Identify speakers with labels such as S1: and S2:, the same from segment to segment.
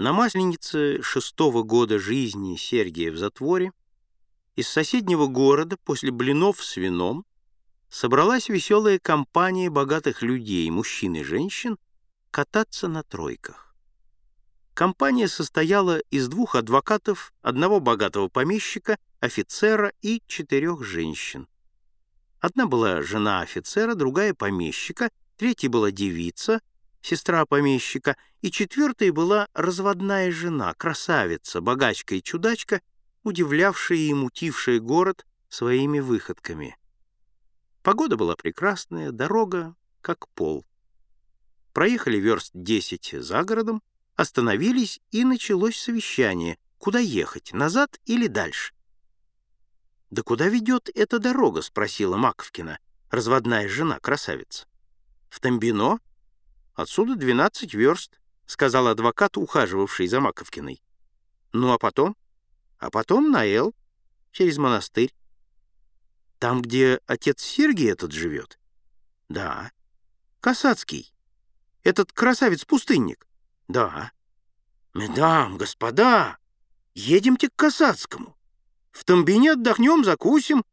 S1: На масленице шестого года жизни Сергия в затворе из соседнего города после блинов с вином собралась веселая компания богатых людей, мужчин и женщин, кататься на тройках. Компания состояла из двух адвокатов, одного богатого помещика, офицера и четырех женщин. Одна была жена офицера, другая — помещика, третья была девица, сестра помещика, и четвертая была разводная жена, красавица, богачка и чудачка, удивлявшая и мутившая город своими выходками. Погода была прекрасная, дорога как пол. Проехали верст десять за городом, остановились, и началось совещание. Куда ехать, назад или дальше? «Да куда ведет эта дорога?» — спросила Маковкина, разводная жена, красавица. «В Тамбино? Отсюда двенадцать верст», — сказал адвокат, ухаживавший за Маковкиной. «Ну а потом?» «А потом на Эл, через монастырь». «Там, где отец Сергий этот живет?» «Да». «Касацкий. Этот красавец-пустынник?» «Да». «Медам, господа, едемте к Касацкому». В Тамбине отдохнем, закусим.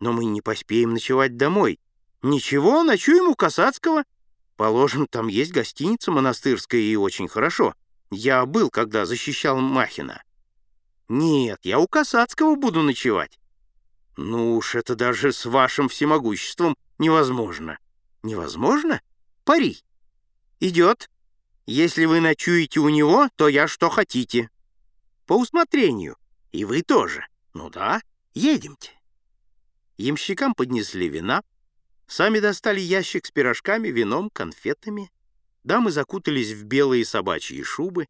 S1: Но мы не поспеем ночевать домой. Ничего, ночуем у Касацкого. Положим, там есть гостиница монастырская и очень хорошо. Я был, когда защищал Махина. Нет, я у Касацкого буду ночевать. Ну уж это даже с вашим всемогуществом невозможно. Невозможно? Пари. Идет. Если вы ночуете у него, то я что хотите. По усмотрению. И вы тоже. «Ну да, едемте». Ямщикам поднесли вина, сами достали ящик с пирожками, вином, конфетами. Дамы закутались в белые собачьи шубы.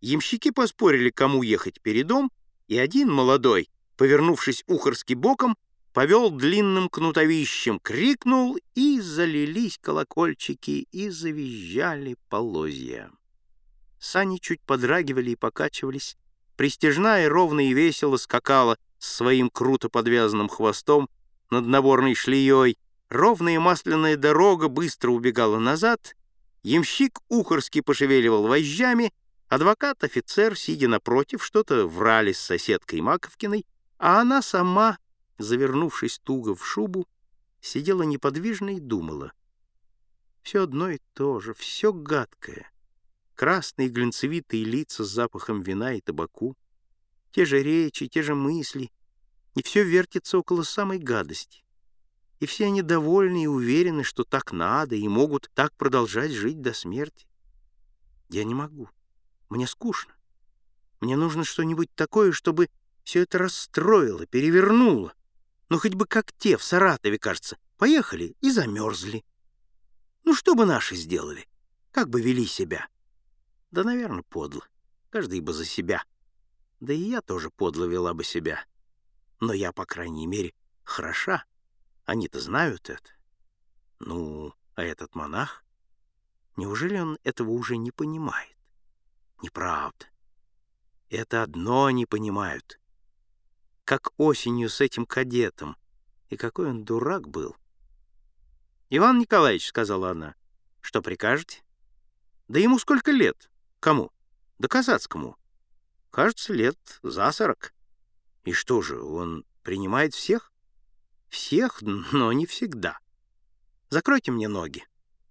S1: Ямщики поспорили, кому ехать передом, и один, молодой, повернувшись ухорски боком, повел длинным кнутовищем, крикнул, и залились колокольчики, и завизжали полозья. Сани чуть подрагивали и покачивались, Пристежная ровно и весело скакала с своим круто подвязанным хвостом над наборной шлеей, ровная масляная дорога быстро убегала назад, ямщик ухорски пошевеливал вожжами, адвокат-офицер, сидя напротив, что-то врали с соседкой Маковкиной, а она сама, завернувшись туго в шубу, сидела неподвижно и думала. Все одно и то же, все гадкое красные глинцевитые лица с запахом вина и табаку, те же речи, те же мысли, и все вертится около самой гадости. И все они довольны и уверены, что так надо, и могут так продолжать жить до смерти. Я не могу. Мне скучно. Мне нужно что-нибудь такое, чтобы все это расстроило, перевернуло. Ну, хоть бы как те в Саратове, кажется, поехали и замерзли. Ну, что бы наши сделали? Как бы вели себя? Да, наверное, подло. Каждый бы за себя. Да и я тоже подло вела бы себя. Но я, по крайней мере, хороша. Они-то знают это. Ну, а этот монах? Неужели он этого уже не понимает? Неправда. Это одно они понимают. Как осенью с этим кадетом. И какой он дурак был. «Иван Николаевич», — сказала она, — «что прикажете?» «Да ему сколько лет?» Кому? Да Казацкому. Кажется, лет за сорок. И что же, он принимает всех? Всех, но не всегда. Закройте мне ноги.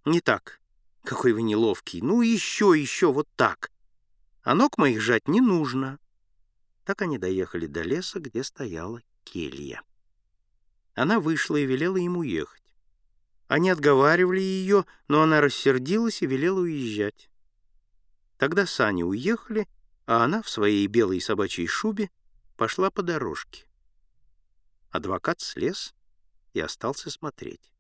S1: Не так. Какой вы неловкий. Ну, еще, еще, вот так. А ног моих жать не нужно. Так они доехали до леса, где стояла келья. Она вышла и велела ему ехать. Они отговаривали ее, но она рассердилась и велела уезжать. Тогда сани уехали, а она в своей белой собачьей шубе пошла по дорожке. Адвокат слез и остался смотреть.